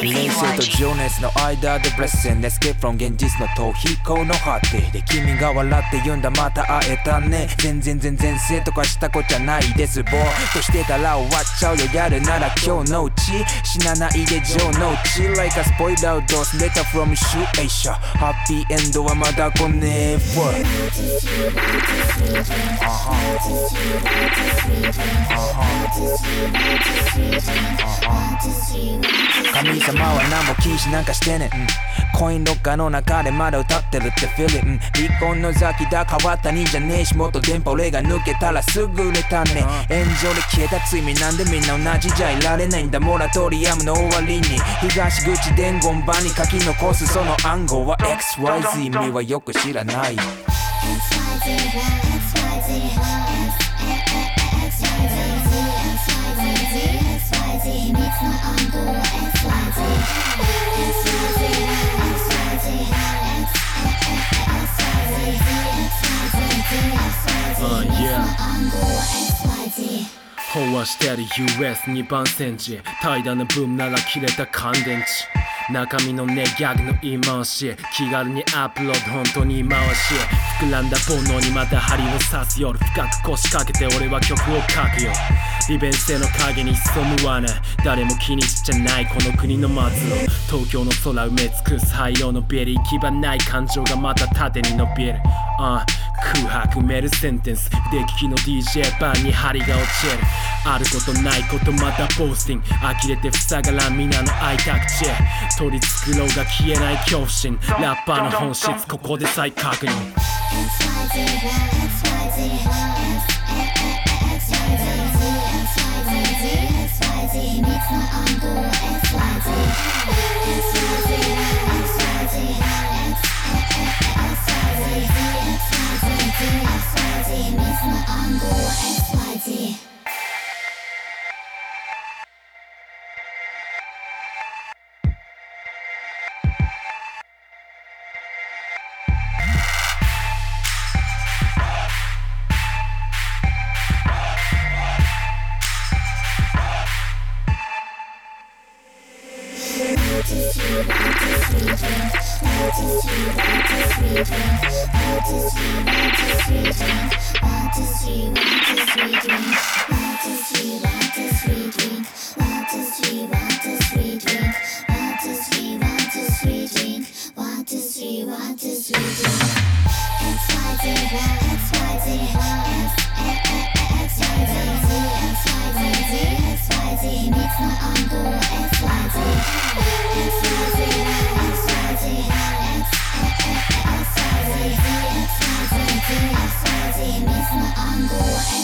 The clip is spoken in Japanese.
未練性と情熱の間でブレッセン Escape from 現実の逃避行の果てで君が笑って言うんだまた会えたね全然全然性とかしたことじゃないですぼーっとしてたら終わっちゃうよやるなら今日のうち死なないで情のうち Like a spoiled out dose letter from Shueisha ハッピーエンドはまだ来ねえ What? 神様は何も禁止なんかしてねん、うん。コインロッカーの中でまだ歌ってるってフィリン、うん。離婚の先だ変わったにじゃねえしもっと電波俺が抜けたらすぐ売れたね。炎上で消えた罪なんでみんな同じじゃいられないんだ。モラトリアムの終わりに。東口伝言板に書き残すその暗号は XYZ 意味はよく知らない飽和してる US2 番センチ怠惰な分なら切れた乾電池。中身のねギャグの言い回し。気軽にアップロード本当に回し。膨らんだ煩悩にまた針を刺す夜深く腰掛けて俺は曲を書くよ。利便性の影に潜む罠。誰も気にしちゃないこの国の末路。東京の空埋め尽くす灰色のビル。行き場ない感情がまた縦に伸びる、uh 空白メルセンテンス。腕利きの DJ バーに針が落ちる。あることないことまたポスティング。呆れて塞がらん皆の開いた口取り繕うが消えない恐怖心。ラッパーの本質。ここで再確認。XYZXYZXYZ Attitude, attitude, attitude, attitude, attitude, attitude, attitude, Bye.